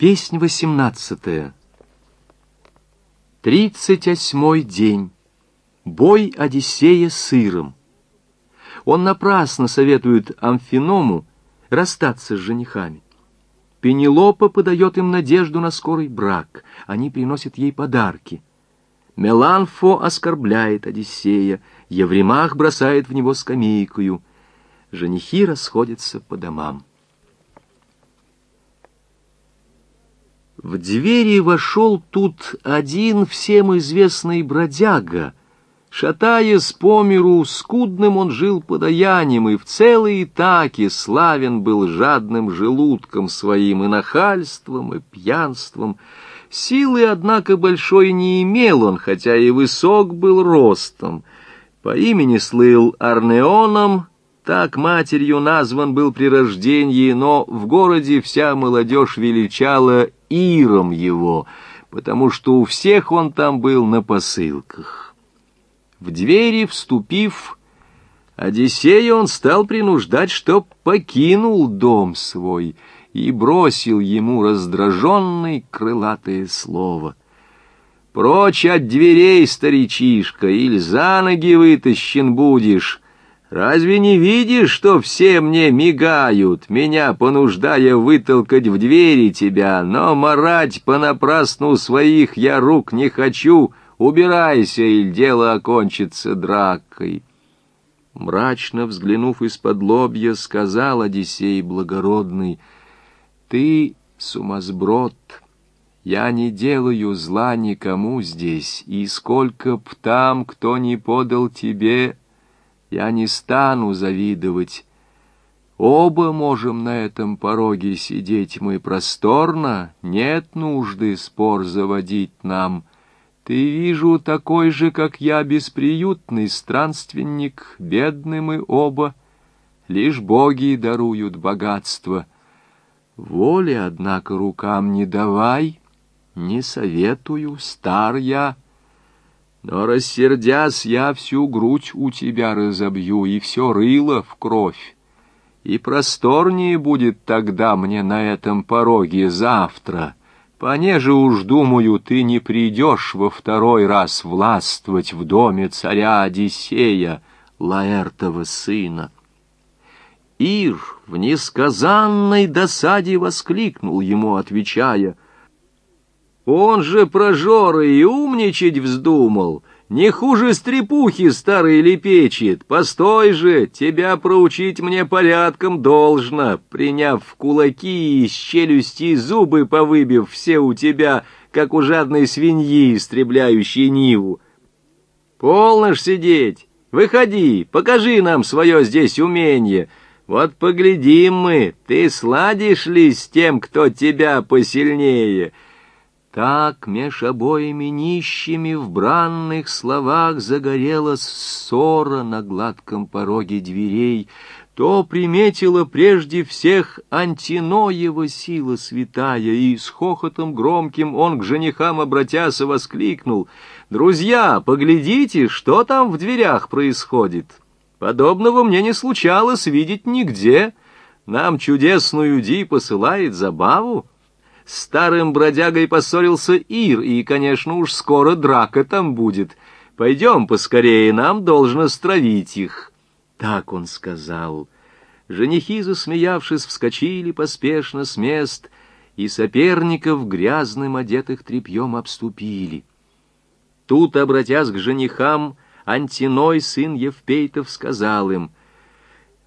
Песнь восемнадцатая. Тридцать восьмой день. Бой Одиссея с Иром. Он напрасно советует Амфиному расстаться с женихами. Пенелопа подает им надежду на скорый брак. Они приносят ей подарки. Меланфо оскорбляет Одиссея, Евремах бросает в него скамейкою. Женихи расходятся по домам. В двери вошел тут один всем известный бродяга. Шатаясь по миру, скудным он жил подаянием, и в целой Итаке славен был жадным желудком своим и нахальством, и пьянством. Силы, однако, большой не имел он, хотя и высок был ростом. По имени слыл Арнеоном, так матерью назван был при рождении, но в городе вся молодежь величала Иром его, потому что у всех он там был на посылках. В двери вступив, Одиссея он стал принуждать, чтоб покинул дом свой, и бросил ему раздраженный крылатое слово. «Прочь от дверей, старичишка, или за ноги вытащен будешь!» Разве не видишь, что все мне мигают, меня понуждая вытолкать в двери тебя, но марать понапрасну своих я рук не хочу, убирайся, или дело окончится дракой. Мрачно взглянув из-под лобья, сказал Одиссей благородный, «Ты сумасброд, я не делаю зла никому здесь, и сколько б там кто не подал тебе, я не стану завидовать. Оба можем на этом пороге сидеть мы просторно, нет нужды спор заводить нам. Ты, вижу, такой же, как я, бесприютный странственник, бедны мы оба, лишь боги даруют богатство. Воли, однако, рукам не давай, не советую, стар я, — но, рассердясь, я всю грудь у тебя разобью и все рыло в кровь. И просторнее будет тогда мне на этом пороге завтра. Понеже уж, думаю, ты не придешь во второй раз властвовать в доме царя Одиссея, Лаэртова сына. Ир в несказанной досаде воскликнул ему, отвечая — он же прожора и умничать вздумал. Не хуже стрепухи старый лепечет. Постой же, тебя проучить мне порядком должно, приняв в кулаки и с челюсти зубы повыбив все у тебя, как у жадной свиньи, истребляющей ниву. Полно ж сидеть. Выходи, покажи нам свое здесь умение. Вот поглядим мы, ты сладишь ли с тем, кто тебя посильнее?» Так меж обоими нищими в бранных словах загорелась ссора на гладком пороге дверей, то приметила прежде всех Антиноева сила святая, и с хохотом громким он к женихам обратяся воскликнул, «Друзья, поглядите, что там в дверях происходит! Подобного мне не случалось видеть нигде. Нам чудесную Ди посылает забаву, старым бродягой поссорился Ир, и, конечно, уж скоро драка там будет. Пойдем поскорее, нам должно стравить их. Так он сказал. Женихи, засмеявшись, вскочили поспешно с мест, и соперников грязным одетых тряпьем обступили. Тут, обратясь к женихам, Антиной, сын Евпейтов, сказал им,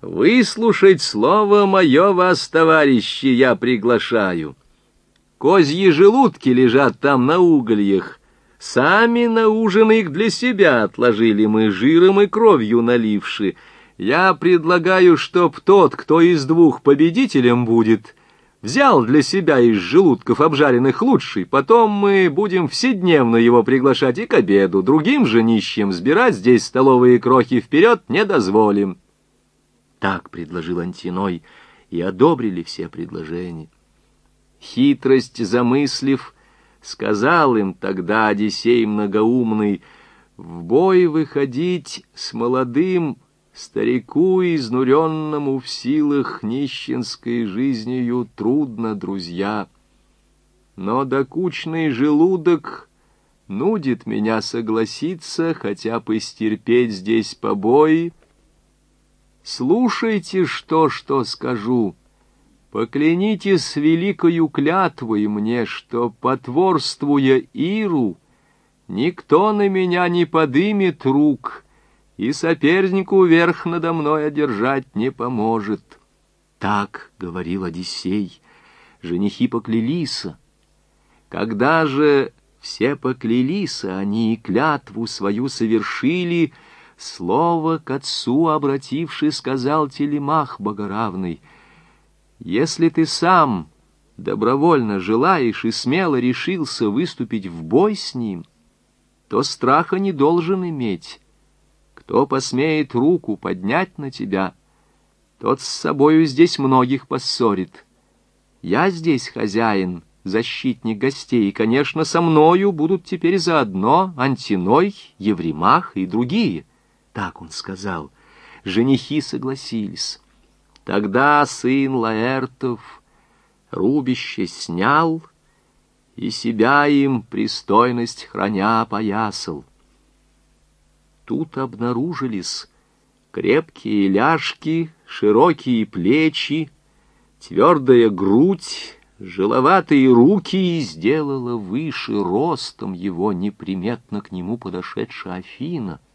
«Выслушать слово мое вас, товарищи, я приглашаю». Козьи желудки лежат там на угольях. Сами на ужин их для себя отложили мы, жиром и кровью наливши. Я предлагаю, чтоб тот, кто из двух победителем будет, взял для себя из желудков обжаренных лучший, потом мы будем вседневно его приглашать и к обеду, другим же нищим сбирать здесь столовые крохи вперед не дозволим. Так предложил Антиной, и одобрили все предложения хитрость замыслив, сказал им тогда Одиссей многоумный, в бой выходить с молодым старику, изнуренному в силах нищенской жизнью, трудно, друзья. но докучный желудок нудит меня согласиться, хотя бы стерпеть здесь побои. Слушайте, что, что скажу. Поклянитесь великою клятвой мне, что, потворствуя Иру, никто на меня не подымет рук, и сопернику верх надо мной одержать не поможет. Так говорил Одиссей. Женихи поклялись. Когда же все поклялись, они и клятву свою совершили, слово к отцу обративший сказал Телемах Богоравный — если ты сам добровольно желаешь и смело решился выступить в бой с ним, то страха не должен иметь. Кто посмеет руку поднять на тебя, тот с собою здесь многих поссорит. Я здесь хозяин, защитник гостей, и, конечно, со мною будут теперь заодно Антиной, Евремах и другие. Так он сказал. Женихи согласились. Тогда сын Лаэртов рубище снял и себя им пристойность храня поясал. Тут обнаружились крепкие ляжки, широкие плечи, твердая грудь, жиловатые руки и сделала выше ростом его неприметно к нему подошедшая Афина —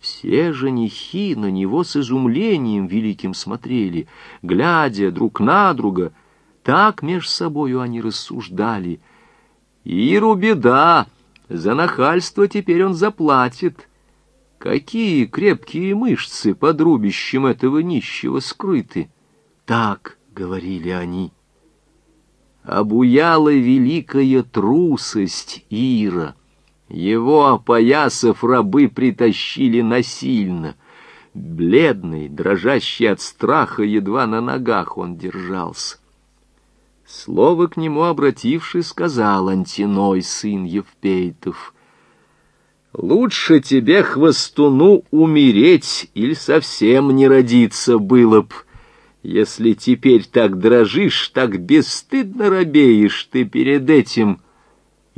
все женихи на него с изумлением великим смотрели, глядя друг на друга. Так меж собою они рассуждали. Иру беда, за нахальство теперь он заплатит. Какие крепкие мышцы под рубищем этого нищего скрыты. Так говорили они. Обуяла великая трусость Ира. Его, опоясав, рабы притащили насильно. Бледный, дрожащий от страха, едва на ногах он держался. Слово к нему обративший сказал Антиной, сын Евпейтов. «Лучше тебе, хвостуну, умереть или совсем не родиться было б, если теперь так дрожишь, так бесстыдно робеешь ты перед этим»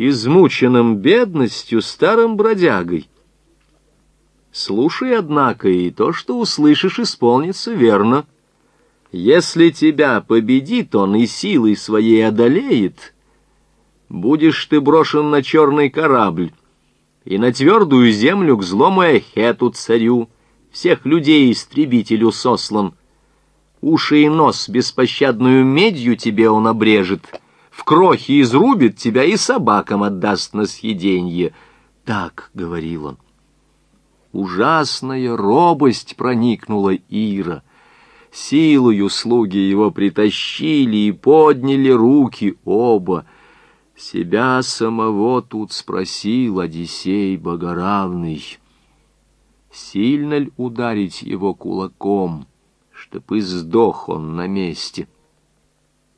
измученным бедностью старым бродягой. Слушай, однако, и то, что услышишь, исполнится верно. Если тебя победит он и силой своей одолеет, будешь ты брошен на черный корабль и на твердую землю к злому Эхету царю, всех людей истребителю сослан. Уши и нос беспощадную медью тебе он обрежет — в крохи изрубит тебя и собакам отдаст на съеденье. Так говорил он. Ужасная робость проникнула Ира. Силою слуги его притащили и подняли руки оба. Себя самого тут спросил Одиссей Богоравный. Сильно ли ударить его кулаком, чтоб и сдох он на месте? —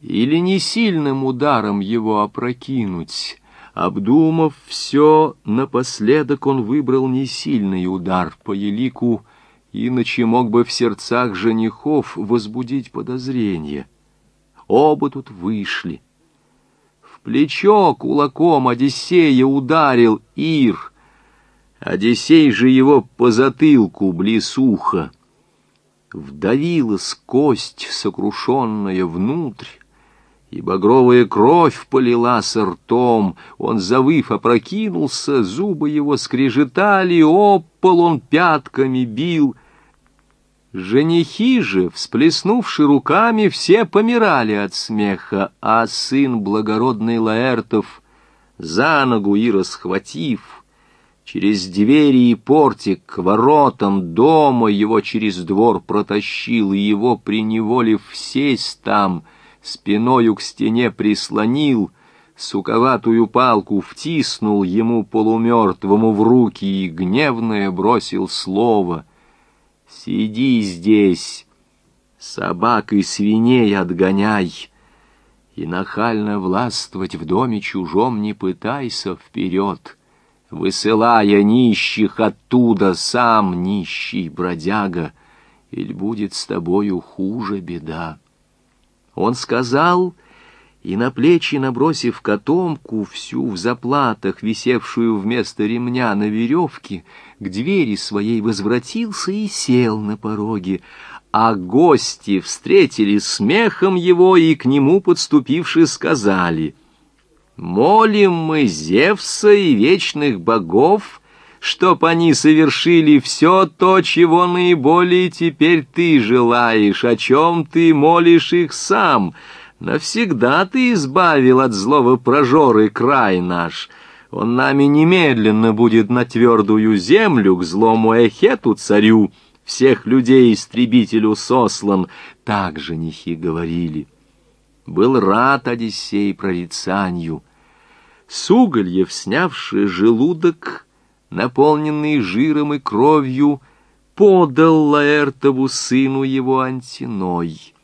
или не сильным ударом его опрокинуть. Обдумав все, напоследок он выбрал не сильный удар по елику, иначе мог бы в сердцах женихов возбудить подозрение. Оба тут вышли. В плечо кулаком Одиссея ударил Ир. Одиссей же его по затылку близ уха. Вдавилась кость, сокрушенная внутрь, и багровая кровь полилась ртом. Он, завыв, опрокинулся, зубы его скрежетали, об пол он пятками бил. Женихи же, всплеснувши руками, все помирали от смеха, а сын благородный Лаэртов, за ногу и расхватив, через двери и портик к воротам дома его через двор протащил, и его, приневолив сесть там, — спиною к стене прислонил, суковатую палку втиснул ему полумертвому в руки и гневное бросил слово «Сиди здесь, собак и свиней отгоняй, и нахально властвовать в доме чужом не пытайся вперед» высылая нищих оттуда сам нищий бродяга, или будет с тобою хуже беда. Он сказал и на плечи набросив котомку, всю в заплатах, висевшую вместо ремня на веревке, к двери своей возвратился и сел на пороге, а гости встретили смехом его и к нему подступивши сказали, «Молим мы Зевса и вечных богов, чтоб они совершили все то, чего наиболее теперь ты желаешь, о чем ты молишь их сам. Навсегда ты избавил от злого прожоры край наш». Он нами немедленно будет на твердую землю к злому Эхету царю, всех людей истребителю сослан, так женихи говорили. Был рад Одиссей прорицанию. Сугольев, снявший желудок, наполненный жиром и кровью, подал Лаэртову сыну его антиной.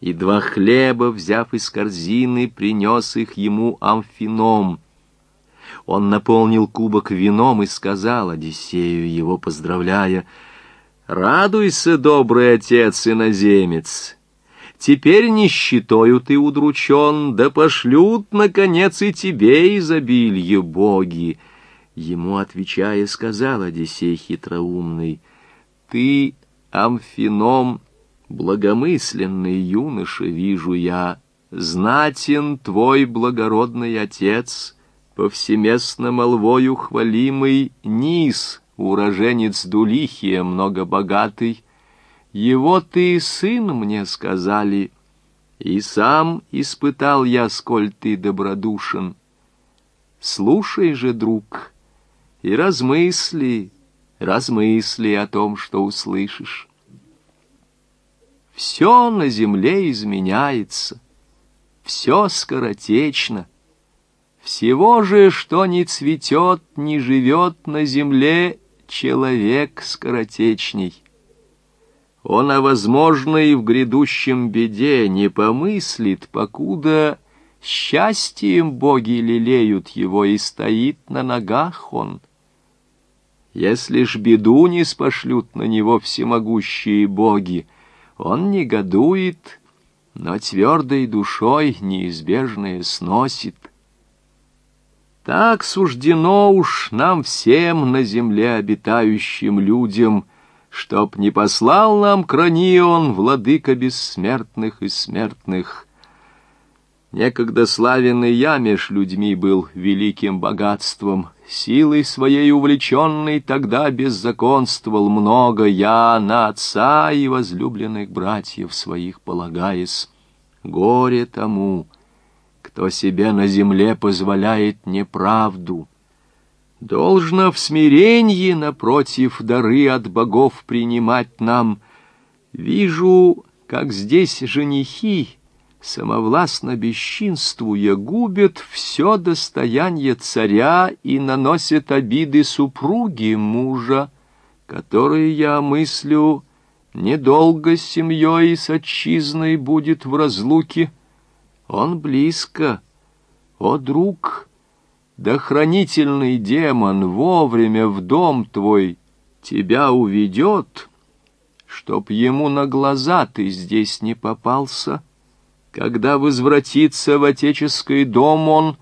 И два хлеба, взяв из корзины, принес их ему амфином. Он наполнил кубок вином и сказал Одиссею, его поздравляя, «Радуйся, добрый отец иноземец!» Теперь нищетою ты удручен, да пошлют, наконец, и тебе изобилье боги. Ему, отвечая, сказал Одиссей хитроумный, Ты, Амфином, благомысленный юноша, вижу я, Знатен твой благородный отец, Повсеместно молвою хвалимый Низ, уроженец Дулихия, многобогатый, его ты сын мне сказали, и сам испытал я, сколь ты добродушен. Слушай же, друг, и размысли, размысли о том, что услышишь. Все на земле изменяется, все скоротечно. Всего же, что не цветет, не живет на земле, человек скоротечней. Он о возможной в грядущем беде не помыслит, покуда счастьем боги лелеют его, и стоит на ногах он. Если ж беду не спошлют на него всемогущие боги, он негодует, но твердой душой неизбежное сносит. Так суждено уж нам всем на земле обитающим людям — чтоб не послал нам Кранион, владыка бессмертных и смертных. Некогда славенный я меж людьми был великим богатством, силой своей увлеченной тогда беззаконствовал много я на отца и возлюбленных братьев своих полагаясь. Горе тому, кто себе на земле позволяет неправду, Должно в смиренье, напротив, дары от богов принимать нам. Вижу, как здесь женихи, самовластно бесчинствуя, губят все достояние царя и наносят обиды супруги мужа, которые, я мыслю, недолго с семьей и с отчизной будет в разлуке. Он близко. О, друг! Да хранительный демон вовремя в дом твой тебя уведет, чтоб ему на глаза ты здесь не попался. Когда возвратится в отеческий дом он,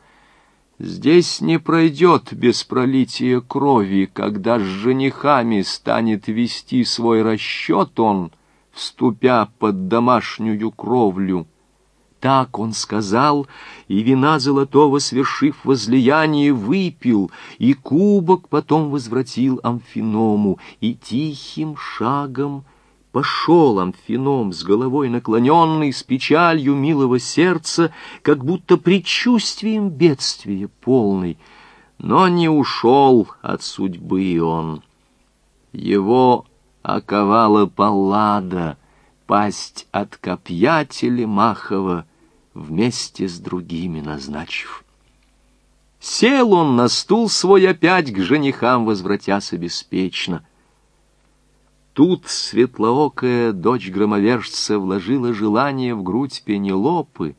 здесь не пройдет без пролития крови, когда с женихами станет вести свой расчет он, вступя под домашнюю кровлю. Так он сказал, и вина золотого, свершив возлияние, выпил, и кубок потом возвратил Амфиному, и тихим шагом пошел Амфином с головой наклоненный, с печалью милого сердца, как будто предчувствием бедствия полный. Но не ушел от судьбы он. Его оковала паллада — пасть от копья Телемахова вместе с другими назначив. Сел он на стул свой опять к женихам, возвратясь беспечно. Тут светлоокая дочь громовержца вложила желание в грудь Пенелопы,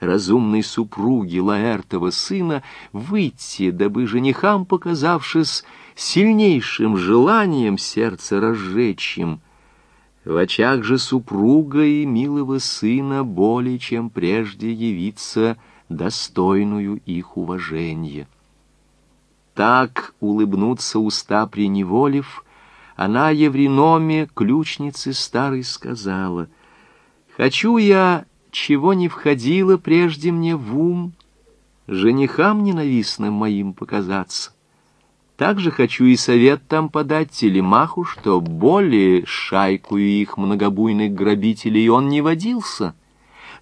разумной супруги Лаэртова сына, выйти, дабы женихам, показавшись сильнейшим желанием сердца разжечь им, В очах же супруга и милого сына более чем прежде явиться достойную их уважения. Так улыбнуться уста приневолив, она Евреноме, ключнице старой, сказала, «Хочу я, чего не входило прежде мне в ум, женихам ненавистным моим показаться. Также хочу и совет там подать телемаху, что более шайку их многобуйных грабителей он не водился.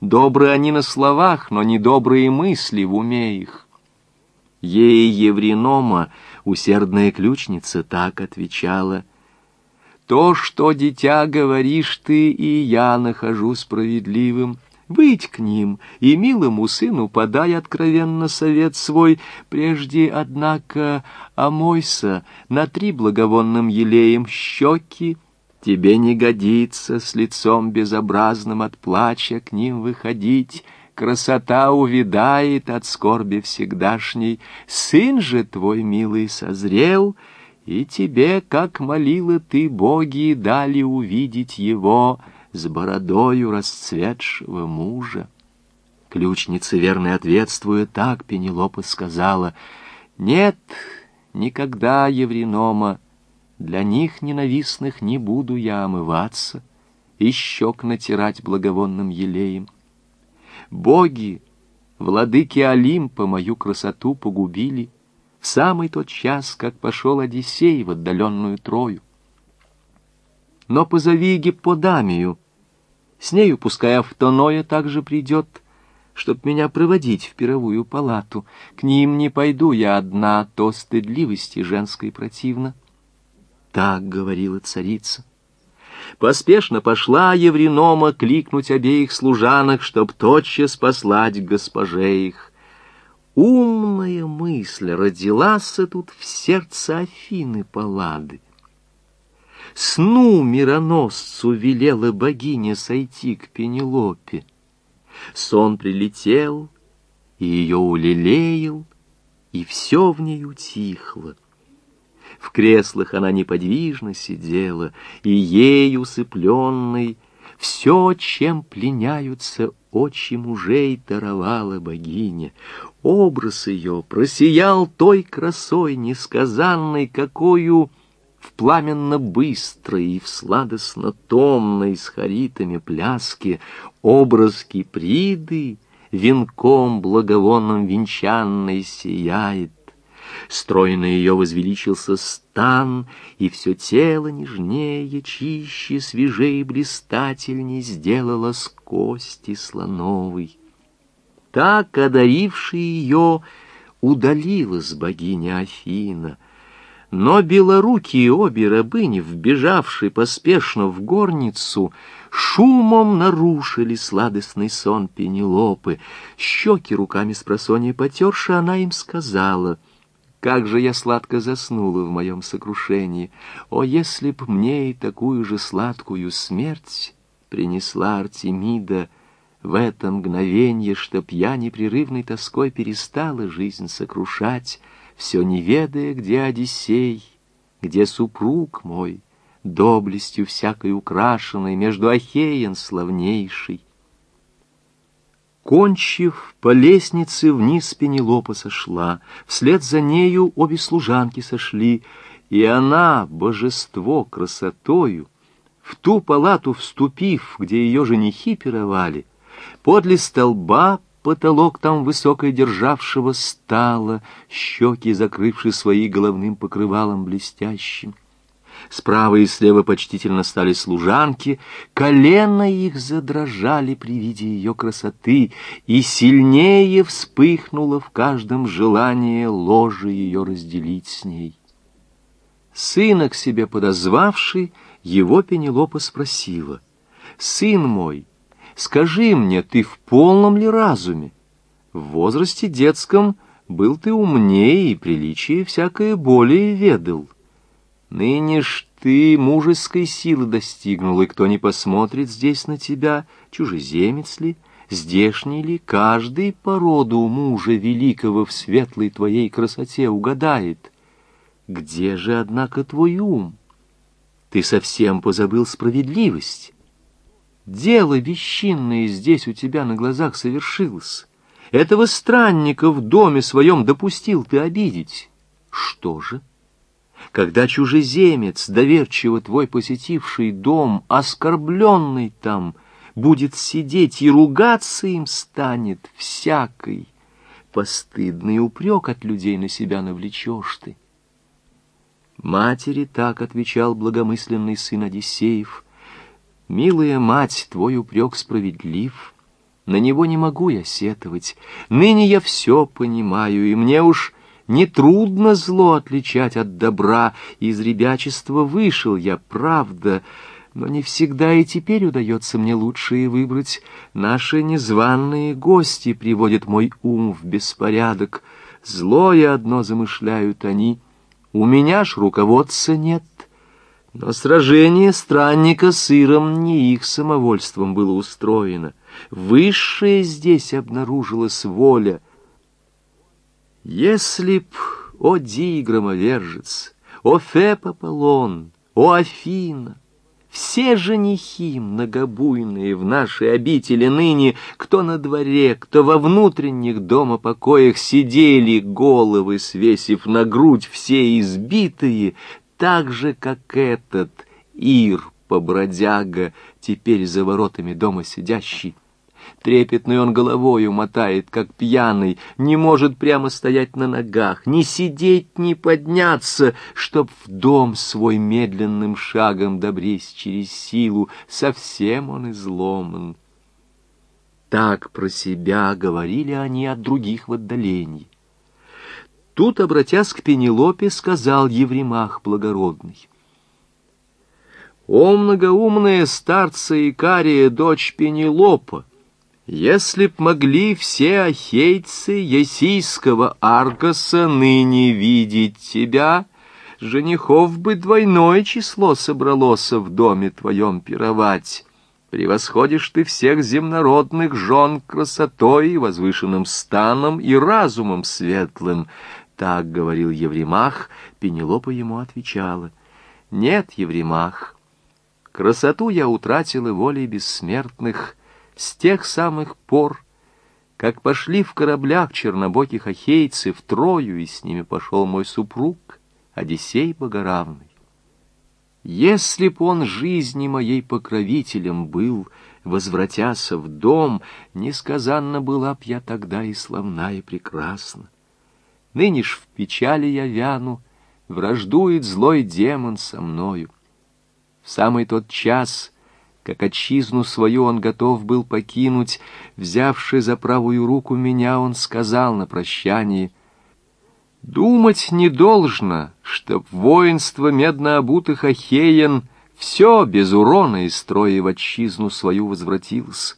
Добрые они на словах, но недобрые мысли в уме их. Ей Евренома, усердная ключница, так отвечала. «То, что, дитя, говоришь ты, и я нахожу справедливым». Быть к ним и милому сыну подай откровенно совет свой, прежде, однако, омойся, натри благовонным елеем щеки, тебе не годится с лицом безобразным от плача к ним выходить, красота увядает от скорби всегдашней, сын же твой, милый, созрел, и тебе, как молила ты, боги, дали увидеть его — с бородою расцветшего мужа. Ключница, верно ответствуя так, Пенелопа сказала, «Нет, никогда, Евренома, для них ненавистных не буду я омываться и щек натирать благовонным елеем. Боги, владыки Олимпа, мою красоту погубили в самый тот час, как пошел Одиссей в отдаленную Трою. Но позови Гипподамию, с нею, пускай автоноя также придет, чтоб меня проводить в пировую палату. К ним не пойду я одна, то стыдливости женской противно. Так говорила царица. Поспешно пошла Евренома кликнуть обеих служанок, чтоб тотчас послать госпоже их. Умная мысль родилась тут в сердце Афины Паллады. Сну мироносцу велела богиня сойти к Пенелопе. Сон прилетел, и ее улелеял, и все в ней утихло. В креслах она неподвижно сидела, и ей усыпленной все, чем пленяются очи мужей, даровала богиня. Образ ее просиял той красой несказанной, какую в пламенно-быстрой и в сладостно-томной с харитами пляске образ Киприды венком благовонным венчанной сияет. Стройно ее возвеличился стан, и все тело нежнее, чище, свежее и блистательней сделала с кости слоновой. Так, одаривший ее, удалилась богиня Афина — но белорукие обе рабыни, вбежавшие поспешно в горницу, шумом нарушили сладостный сон Пенелопы. Щеки руками с просонья потерши, она им сказала, «Как же я сладко заснула в моем сокрушении! О, если б мне и такую же сладкую смерть принесла Артемида!» в это мгновенье, чтоб я непрерывной тоской перестала жизнь сокрушать, все не ведая, где Одиссей, где супруг мой, доблестью всякой украшенной, между Ахеен славнейший. Кончив, по лестнице вниз Пенелопа сошла, вслед за нею обе служанки сошли, и она, божество красотою, в ту палату вступив, где ее женихи пировали, подле столба Потолок там высокой державшего стало, щеки закрывши свои головным покрывалом блестящим. Справа и слева почтительно стали служанки, колено их задрожали при виде ее красоты, и сильнее вспыхнуло в каждом желание ложе ее разделить с ней. Сына к себе подозвавший, его Пенелопа спросила, «Сын мой, Скажи мне, ты в полном ли разуме? В возрасте детском был ты умнее и приличие всякое более ведал. Ныне ж ты мужеской силы достигнул, и кто не посмотрит здесь на тебя, чужеземец ли, здешний ли, каждый по роду мужа великого в светлой твоей красоте угадает. Где же, однако, твой ум? Ты совсем позабыл справедливость. Дело вещинное здесь у тебя на глазах совершилось. Этого странника в доме своем допустил ты обидеть. Что же? Когда чужеземец, доверчиво твой посетивший дом, оскорбленный там, будет сидеть и ругаться им станет всякой, постыдный упрек от людей на себя навлечешь ты. Матери так отвечал благомысленный сын Одиссеев. «Милая мать, твой упрек справедлив. На него не могу я сетовать. Ныне я все понимаю, и мне уж нетрудно зло отличать от добра. Из ребячества вышел я, правда, но не всегда и теперь удается мне лучшие выбрать. Наши незваные гости приводят мой ум в беспорядок. Злое одно замышляют они — у меня ж руководца нет. Но сражение странника с Иром не их самовольством было устроено. Высшая здесь обнаружилась воля. Если б, о Ди громовержец, о Феб Аполлон, о Афина, все женихи многобуйные в нашей обители ныне, кто на дворе, кто во внутренних дома покоях сидели, головы свесив на грудь, все избитые, так же, как этот Ир, побродяга, теперь за воротами дома сидящий. Трепетный он головою мотает, как пьяный, не может прямо стоять на ногах, ни сидеть, ни подняться, чтоб в дом свой медленным шагом добрись через силу, совсем он изломан. Так про себя говорили они от других в отдалении. Тут, обратясь к Пенелопе, сказал Евремах благородный. «О, многоумная старца Икария, дочь Пенелопа! Если б могли все ахейцы Есийского Аргоса ныне видеть тебя, женихов бы двойное число собралось в доме твоем пировать. Превосходишь ты всех земнородных жен красотой, возвышенным станом и разумом светлым. Так говорил Евремах, Пенелопа ему отвечала. Нет, Евремах, красоту я утратила волей бессмертных, с тех самых пор, как пошли в кораблях чернобоких ахейцы в Трою, и с ними пошел мой супруг, Одиссей Богоравный. Если б он жизни моей покровителем был, возвратяся в дом, несказанно была б я тогда и славна, и прекрасна. Ныне ж в печали я вяну, враждует злой демон со мною. В самый тот час — как отчизну свою он готов был покинуть, взявши за правую руку меня, он сказал на прощании, «Думать не должно, чтоб воинство меднообутых ахеян все без урона из строя в отчизну свою возвратилось.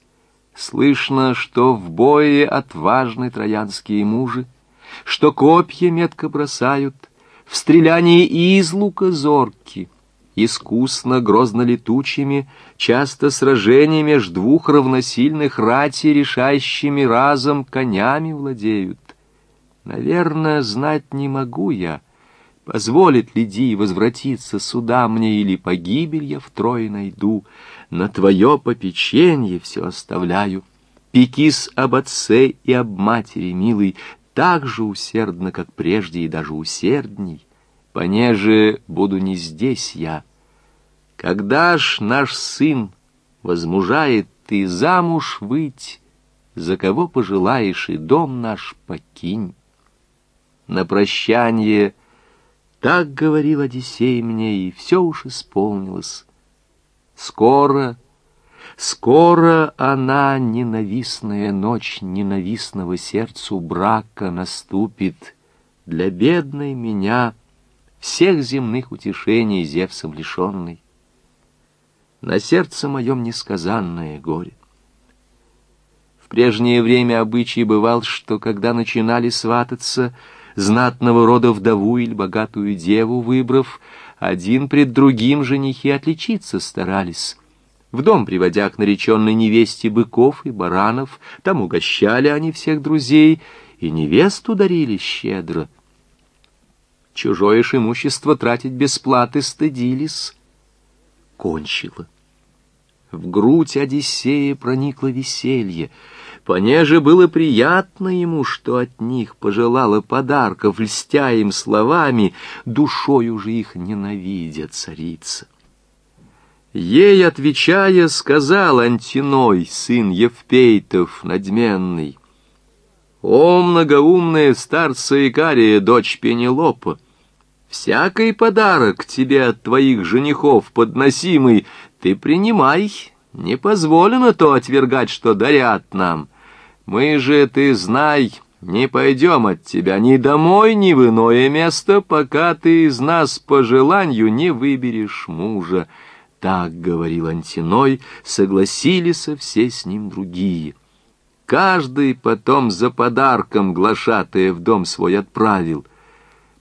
Слышно, что в бое отважны троянские мужи, что копья метко бросают, в стрелянии из лука зорки — искусно, грозно летучими, часто сражения меж двух равносильных рати, решающими разом конями владеют. Наверное, знать не могу я, позволит ли Ди возвратиться сюда мне или погибель я втрое найду, на твое попеченье все оставляю. Пекис об отце и об матери, милый, так же усердно, как прежде, и даже усердней понеже буду не здесь я. Когда ж наш сын возмужает, ты замуж выйти, за кого пожелаешь, и дом наш покинь. На прощание так говорил Одиссей мне, и все уж исполнилось. Скоро, скоро она, ненавистная ночь ненавистного сердцу брака, наступит для бедной меня — всех земных утешений Зевсом лишенный. На сердце моем несказанное горе. В прежнее время обычай бывал, что когда начинали свататься, знатного рода вдову или богатую деву выбрав, один пред другим женихи отличиться старались. В дом приводя к нареченной невесте быков и баранов, там угощали они всех друзей, и невесту дарили щедро — Чужое ж имущество тратить без платы стыдились. Кончила. В грудь Одиссея проникло веселье. Понеже было приятно ему, что от них пожелала подарков, льстя им словами, душой уже их ненавидя царица. Ей, отвечая, сказал Антиной, сын Евпейтов, надменный, «О, многоумная старца Икария, дочь Пенелопа! Всякий подарок тебе от твоих женихов подносимый ты принимай, не позволено то отвергать, что дарят нам. Мы же, ты знай, не пойдем от тебя ни домой, ни в иное место, пока ты из нас по желанию не выберешь мужа». Так говорил Антиной, согласились все с ним другие. Каждый потом за подарком глашатая в дом свой отправил.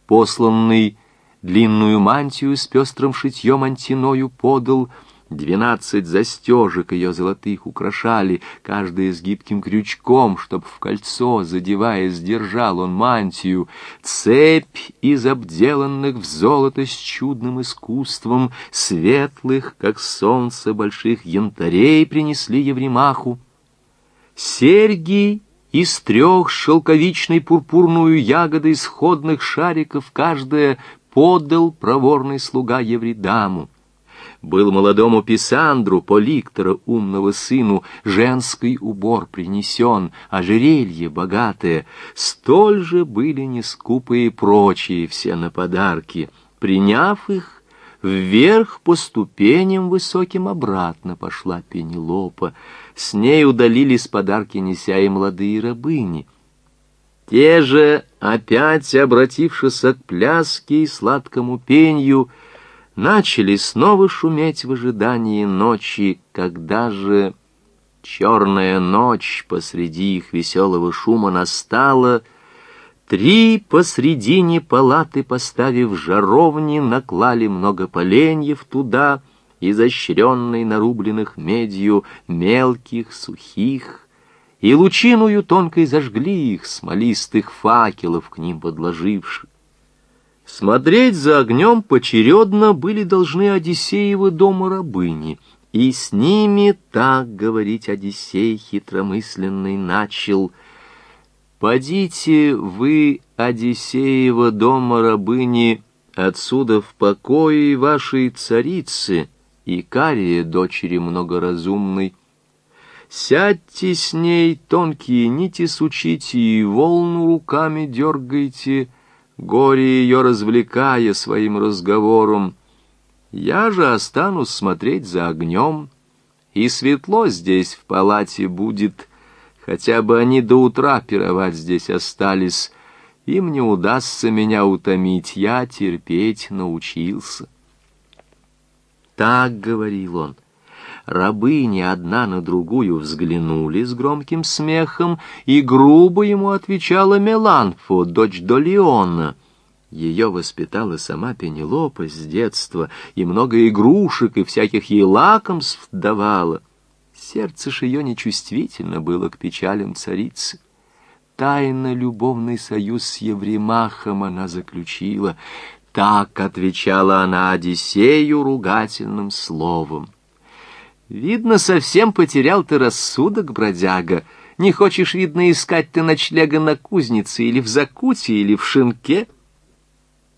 Посланный длинную мантию с пестрым шитьем Антиною подал — Двенадцать застежек ее золотых украшали, каждая с гибким крючком, чтоб в кольцо, задевая, сдержал он мантию. Цепь из обделанных в золото с чудным искусством, светлых, как солнце, больших янтарей принесли Евремаху. Серьги из трех шелковичной пурпурную ягоды исходных шариков каждая подал проворный слуга Евридаму был молодому Писандру, Поликтора, умного сыну, женский убор принесен, ожерелье богатое. Столь же были нескупые прочие все на подарки. Приняв их, вверх по ступеням высоким обратно пошла Пенелопа. С ней удалились подарки, неся и молодые рабыни. Те же, опять обратившись к пляске и сладкому пенью, начали снова шуметь в ожидании ночи, когда же черная ночь посреди их веселого шума настала, Три посредине палаты, поставив жаровни, наклали много поленьев туда, изощренной нарубленных медью, мелких, сухих, и лучиную тонкой зажгли их, смолистых факелов к ним подложивших. Смотреть за огнем поочередно были должны Одиссеевы дома рабыни, и с ними так говорить Одиссей хитромысленный начал. «Подите вы, Одиссеева дома рабыни, отсюда в покое вашей царицы, и Кария, дочери многоразумной. Сядьте с ней, тонкие нити сучите, и волну руками дергайте, — горе ее развлекая своим разговором. Я же останусь смотреть за огнем, и светло здесь в палате будет, хотя бы они до утра пировать здесь остались. Им не удастся меня утомить, я терпеть научился. Так говорил он. Рабыни одна на другую взглянули с громким смехом, и грубо ему отвечала Меланфо, дочь Долеона. Ее воспитала сама Пенелопа с детства, и много игрушек и всяких ей лакомств давала. Сердце ж ее нечувствительно было к печалям царицы. Тайно любовный союз с Евремахом она заключила. Так отвечала она Одиссею ругательным словом. Видно, совсем потерял ты рассудок, бродяга. Не хочешь, видно, искать ты ночлега на кузнице или в закуте, или в шинке?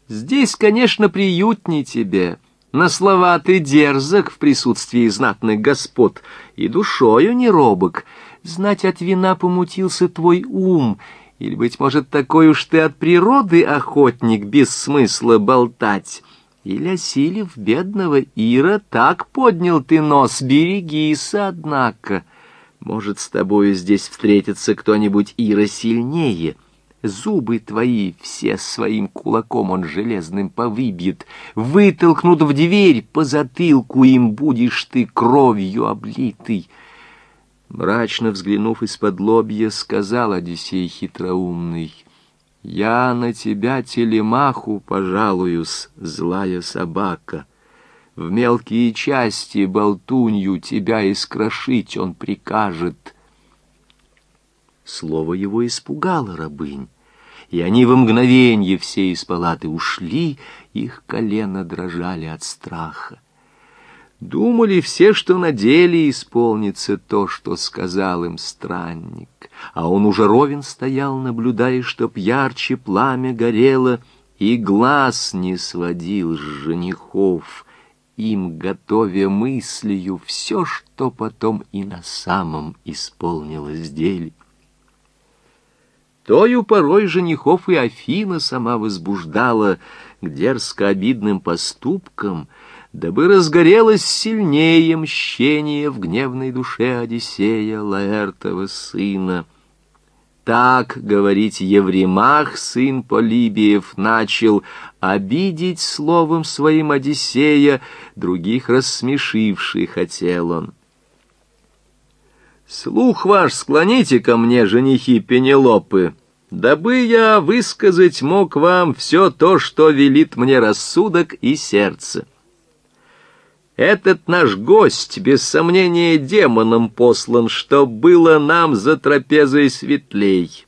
Здесь, конечно, приютней тебе. На слова ты дерзок в присутствии знатных господ, и душою не робок. Знать от вина помутился твой ум, или, быть может, такой уж ты от природы охотник без смысла болтать». Или, осилив бедного Ира, так поднял ты нос, берегись, однако. Может, с тобою здесь встретится кто-нибудь Ира сильнее. Зубы твои все своим кулаком он железным повыбьет. Вытолкнут в дверь по затылку, им будешь ты кровью облитый. Мрачно взглянув из-под лобья, сказал Одиссей хитроумный — я на тебя телемаху пожалуюсь, злая собака. В мелкие части болтунью тебя искрошить он прикажет. Слово его испугало рабынь, и они в мгновенье все из палаты ушли, их колено дрожали от страха. Думали все, что на деле исполнится то, что сказал им странник. А он уже ровен стоял, наблюдая, чтоб ярче пламя горело, и глаз не сводил с женихов, им готовя мыслью все, что потом и на самом исполнилось деле. Тою порой женихов и Афина сама возбуждала к дерзко-обидным поступкам — дабы разгорелось сильнее мщение в гневной душе Одиссея, Лаэртова сына. Так, говорить Евремах, сын Полибиев, начал обидеть словом своим Одиссея, других рассмешивший хотел он. «Слух ваш склоните ко мне, женихи Пенелопы, дабы я высказать мог вам все то, что велит мне рассудок и сердце». Этот наш гость, без сомнения, демоном послан, что было нам за трапезой светлей.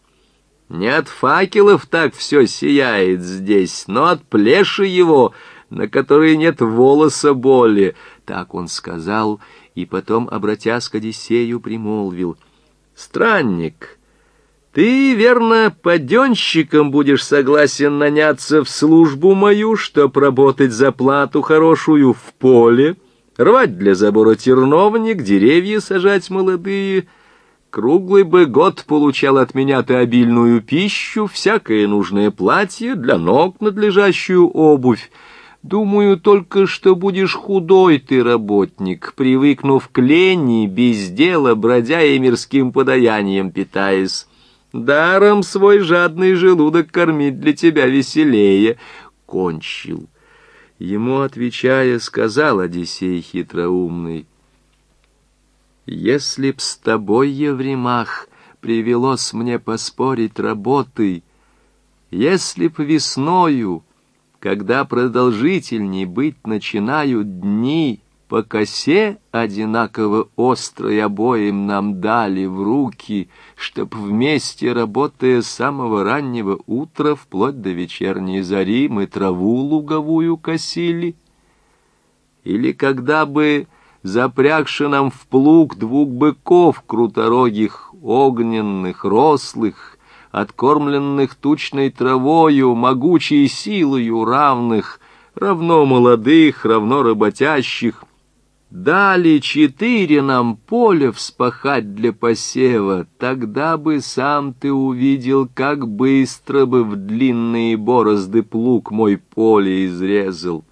Не от факелов так все сияет здесь, но от плеши его, на которой нет волоса боли. Так он сказал, и потом, обратясь к Одиссею, примолвил. «Странник, ты, верно, паденщиком будешь согласен наняться в службу мою, чтоб работать за плату хорошую в поле?» Рвать для забора терновник, деревья сажать молодые. Круглый бы год получал от меня ты обильную пищу, всякое нужное платье, для ног надлежащую обувь. Думаю только, что будешь худой ты работник, привыкнув к лени, без дела, бродя и мирским подаянием питаясь. Даром свой жадный желудок кормить для тебя веселее. Кончил. Ему, отвечая, сказал Одиссей хитроумный, «Если б с тобой, Евремах, привелось мне поспорить работой, если б весною, когда продолжительней быть начинают дни, по косе одинаково острой обоим нам дали в руки, чтоб вместе, работая с самого раннего утра вплоть до вечерней зари, мы траву луговую косили. Или когда бы, запрягши нам в плуг двух быков круторогих, огненных, рослых, откормленных тучной травою, могучей силою равных, равно молодых, равно работящих, Дали четыре нам поля вспахать для посева, тогда бы сам ты увидел, как быстро бы в длинные борозды плуг мой поле изрезал.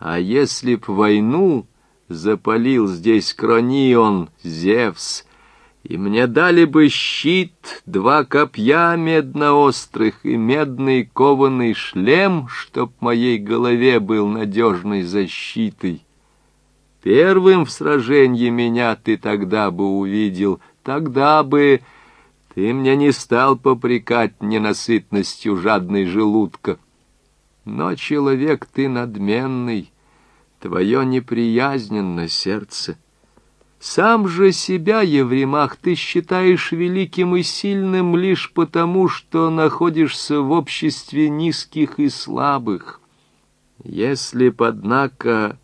А если б войну запалил здесь Кронион, Зевс, и мне дали бы щит, два копья медноострых и медный кованый шлем, чтоб моей голове был надежной защитой, Первым в сражении меня ты тогда бы увидел, тогда бы ты мне не стал попрекать ненасытностью жадной желудка. Но человек ты надменный, твое неприязненно сердце. Сам же себя, Евремах, ты считаешь великим и сильным лишь потому, что находишься в обществе низких и слабых. Если, однако,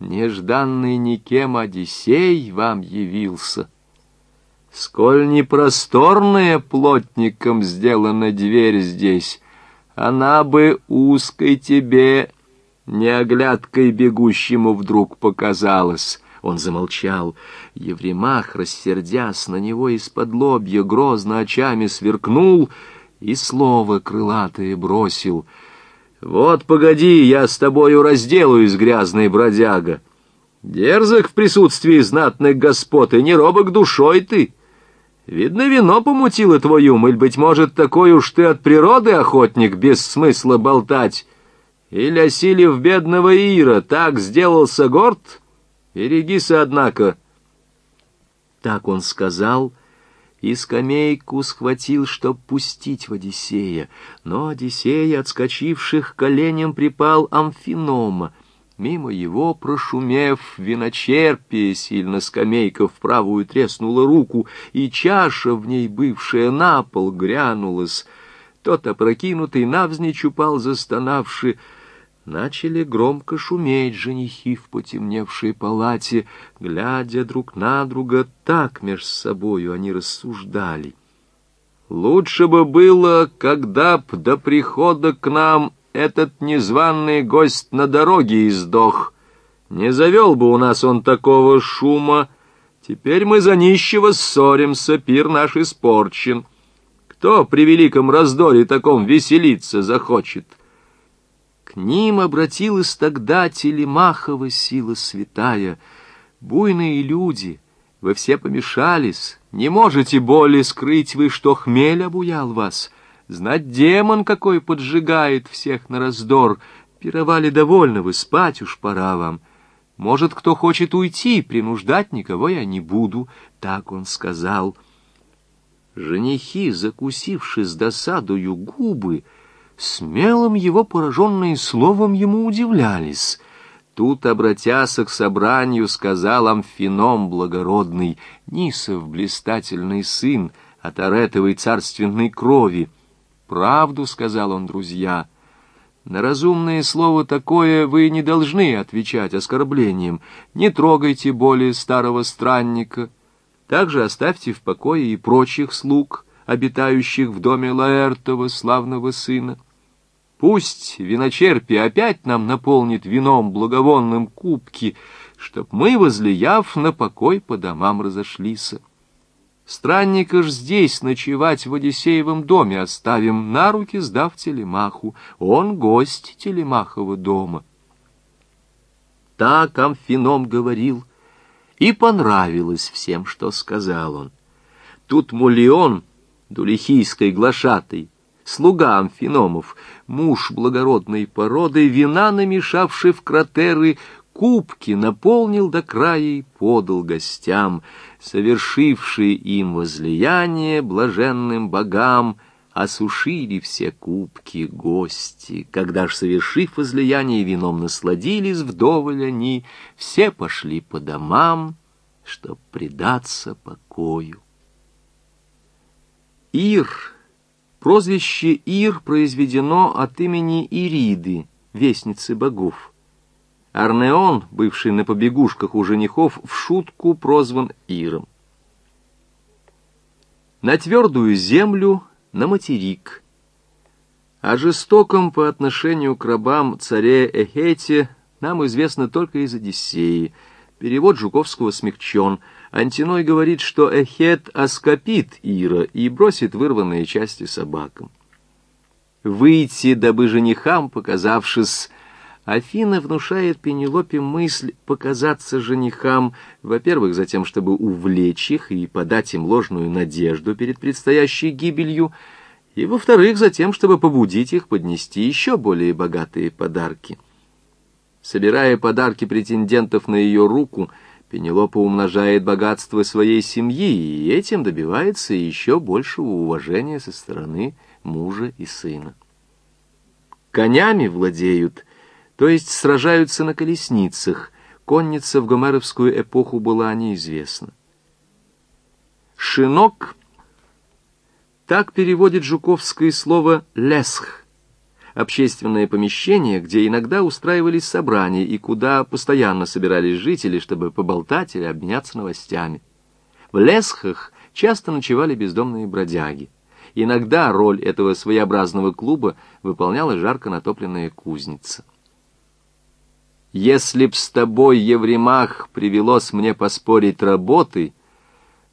нежданный никем Одиссей вам явился. Сколь непросторная плотником сделана дверь здесь, она бы узкой тебе, неоглядкой бегущему вдруг показалась. Он замолчал. Евремах, рассердясь на него из-под лобья, грозно очами сверкнул и слово крылатое бросил — «Вот погоди, я с тобою разделаюсь, грязный бродяга. Дерзок в присутствии знатных господ, и не робок душой ты. Видно, вино помутило твою, мыль, быть может, такой уж ты от природы охотник, без смысла болтать. Или, осилив бедного Ира, так сделался горд? Берегися, однако». Так он сказал, — и скамейку схватил, чтоб пустить в Одиссея. Но Одиссей, отскочивших коленям, припал Амфинома. Мимо его, прошумев, виночерпие, сильно скамейка в правую треснула руку, и чаша в ней бывшая на пол грянулась. Тот, опрокинутый, навзничь упал застонавший, Начали громко шуметь женихи в потемневшей палате, глядя друг на друга, так меж собою они рассуждали. Лучше бы было, когда б до прихода к нам этот незваный гость на дороге издох. Не завел бы у нас он такого шума. Теперь мы за нищего ссоримся, пир наш испорчен. Кто при великом раздоре таком веселиться захочет? Ним обратилась тогда Телемахова сила святая. Буйные люди, вы все помешались, не можете более скрыть вы, что хмель обуял вас. Знать демон какой поджигает всех на раздор. Пировали довольно вы, спать уж пора вам. Может, кто хочет уйти, принуждать никого я не буду, так он сказал. Женихи, закусивши с досадою губы, — смелым его пораженные словом ему удивлялись. Тут, обратясь к собранию, сказал Амфином благородный, Нисов блистательный сын, от аретовой царственной крови. «Правду», — сказал он, друзья, — «на разумное слово такое вы не должны отвечать оскорблением. Не трогайте более старого странника. Также оставьте в покое и прочих слуг, обитающих в доме Лаэртова, славного сына. Пусть виночерпи опять нам наполнит вином благовонным кубки, чтоб мы, возлияв, на покой по домам разошлись. Странника ж здесь ночевать в Одиссеевом доме оставим, на руки сдав телемаху. Он гость телемахова дома. Так Амфином говорил, и понравилось всем, что сказал он. Тут Мулион, дулихийской глашатой, слуга Амфиномов, муж благородной породы, вина намешавший в кратеры, кубки наполнил до края и подал гостям, совершившие им возлияние блаженным богам, осушили все кубки гости. Когда ж, совершив возлияние, вином насладились вдоволь они, все пошли по домам, чтоб предаться покою. Ир Прозвище Ир произведено от имени Ириды, вестницы богов. Арнеон, бывший на побегушках у женихов, в шутку прозван Иром. На твердую землю, на материк. О жестоком по отношению к рабам царе Эхете нам известно только из Одиссеи. Перевод Жуковского смягчен – Антиной говорит, что Эхет оскопит Ира и бросит вырванные части собакам. Выйти, дабы женихам, показавшись, Афина внушает Пенелопе мысль показаться женихам, во-первых, за тем, чтобы увлечь их и подать им ложную надежду перед предстоящей гибелью, и, во-вторых, за тем, чтобы побудить их поднести еще более богатые подарки. Собирая подарки претендентов на ее руку, Пенелопа умножает богатство своей семьи и этим добивается еще большего уважения со стороны мужа и сына. Конями владеют, то есть сражаются на колесницах. Конница в гомеровскую эпоху была неизвестна. Шинок — так переводит жуковское слово «лесх», общественное помещение, где иногда устраивались собрания и куда постоянно собирались жители, чтобы поболтать или обменяться новостями. В Лесхах часто ночевали бездомные бродяги. Иногда роль этого своеобразного клуба выполняла жарко натопленная кузница. «Если б с тобой, Евремах, привелось мне поспорить работой»,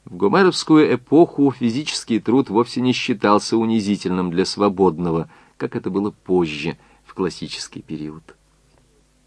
в гомеровскую эпоху физический труд вовсе не считался унизительным для свободного – как это было позже, в классический период.